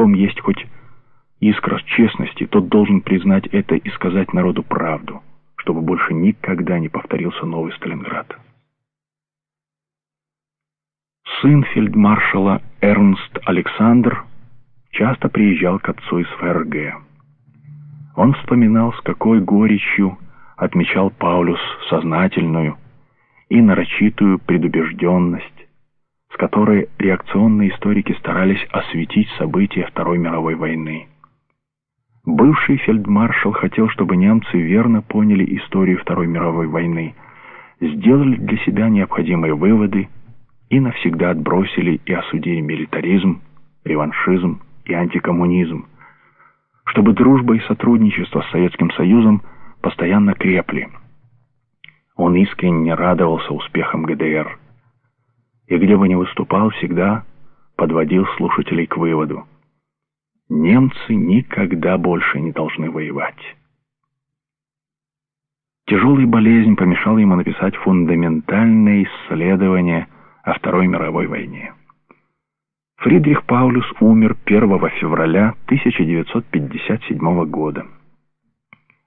ком есть хоть искра честности, тот должен признать это и сказать народу правду, чтобы больше никогда не повторился новый Сталинград. Сын фельдмаршала Эрнст Александр часто приезжал к отцу из ФРГ. Он вспоминал, с какой горечью отмечал Паулюс сознательную и нарочитую предубежденность, которой реакционные историки старались осветить события Второй мировой войны. Бывший фельдмаршал хотел, чтобы немцы верно поняли историю Второй мировой войны, сделали для себя необходимые выводы и навсегда отбросили и осудили милитаризм, реваншизм и антикоммунизм, чтобы дружба и сотрудничество с Советским Союзом постоянно крепли. Он искренне радовался успехам ГДР. И где бы ни выступал, всегда подводил слушателей к выводу. Немцы никогда больше не должны воевать. Тяжелая болезнь помешала ему написать фундаментальное исследование о Второй мировой войне. Фридрих Паулюс умер 1 февраля 1957 года.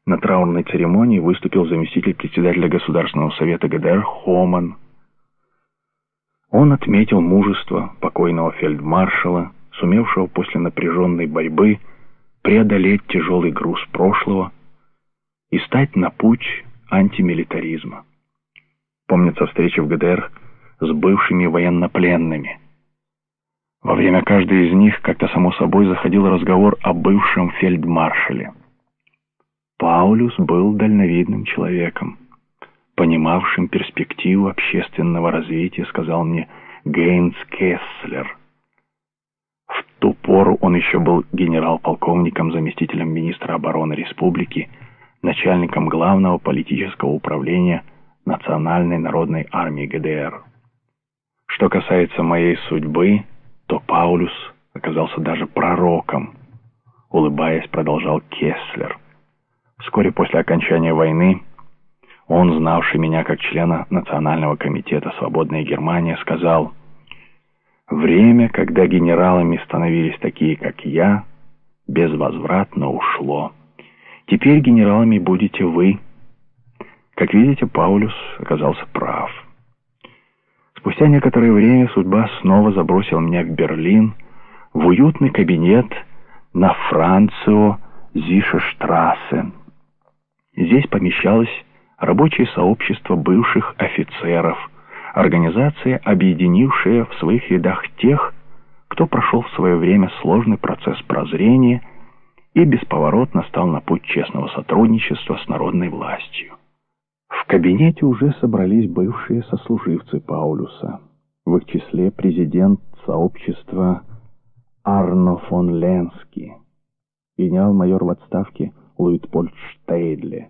На траурной церемонии выступил заместитель председателя Государственного совета ГДР Хоман. Он отметил мужество покойного фельдмаршала, сумевшего после напряженной борьбы преодолеть тяжелый груз прошлого и стать на путь антимилитаризма. Помнится встреча в ГДР с бывшими военнопленными. Во время каждой из них как-то само собой заходил разговор о бывшем фельдмаршале. Паулюс был дальновидным человеком, понимавшим перспективу общественного развития, сказал мне Гейнс Кесслер – в ту пору он еще был генерал-полковником, заместителем министра обороны республики, начальником главного политического управления Национальной народной армии ГДР. Что касается моей судьбы, то Паулюс оказался даже пророком, улыбаясь, продолжал Кесслер. Вскоре после окончания войны он, знавший меня как члена Национального комитета «Свободная Германия», сказал – Время, когда генералами становились такие, как я, безвозвратно ушло. Теперь генералами будете вы. Как видите, Паулюс оказался прав. Спустя некоторое время судьба снова забросила меня в Берлин, в уютный кабинет на Францио Зишештрассе. Здесь помещалось рабочее сообщество бывших офицеров – организация, объединившая в своих рядах тех, кто прошел в свое время сложный процесс прозрения и бесповоротно стал на путь честного сотрудничества с народной властью. В кабинете уже собрались бывшие сослуживцы Паулюса, в их числе президент сообщества Арно фон Ленски, генерал-майор в отставке Луитпольд Штейдле,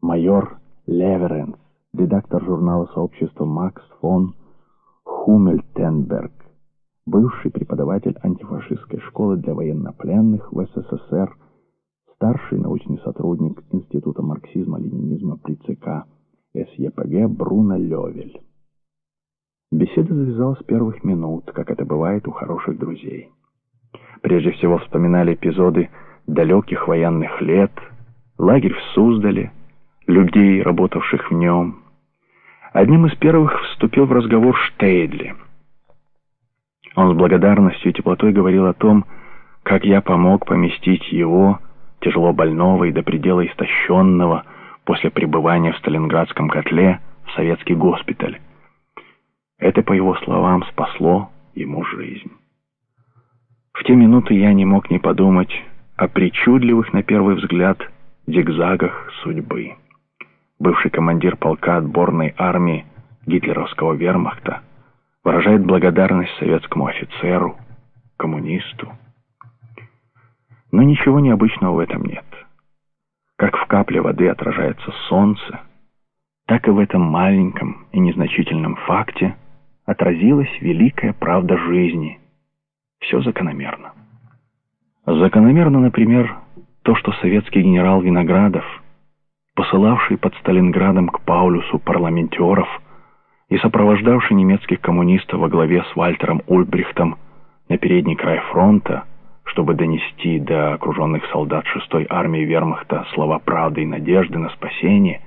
майор Леверенс, редактор журнала сообщества Макс фон Хумельтенберг, бывший преподаватель антифашистской школы для военнопленных в СССР, старший научный сотрудник Института марксизма-ленинизма при ЦК СЕПГ Бруно Левель. Беседа завязалась с первых минут, как это бывает у хороших друзей. Прежде всего вспоминали эпизоды далеких военных лет, лагерь в Суздале, людей, работавших в нем, Одним из первых вступил в разговор Штейдли. Он с благодарностью и теплотой говорил о том, как я помог поместить его, тяжело больного и до предела истощенного, после пребывания в Сталинградском котле, в советский госпиталь. Это, по его словам, спасло ему жизнь. В те минуты я не мог не подумать о причудливых, на первый взгляд, зигзагах судьбы бывший командир полка отборной армии гитлеровского вермахта, выражает благодарность советскому офицеру, коммунисту. Но ничего необычного в этом нет. Как в капле воды отражается солнце, так и в этом маленьком и незначительном факте отразилась великая правда жизни. Все закономерно. Закономерно, например, то, что советский генерал Виноградов – посылавший под Сталинградом к Паулюсу парламентеров и сопровождавший немецких коммунистов во главе с Вальтером Ульбрихтом на передний край фронта, чтобы донести до окруженных солдат шестой армии вермахта слова правды и надежды на спасение,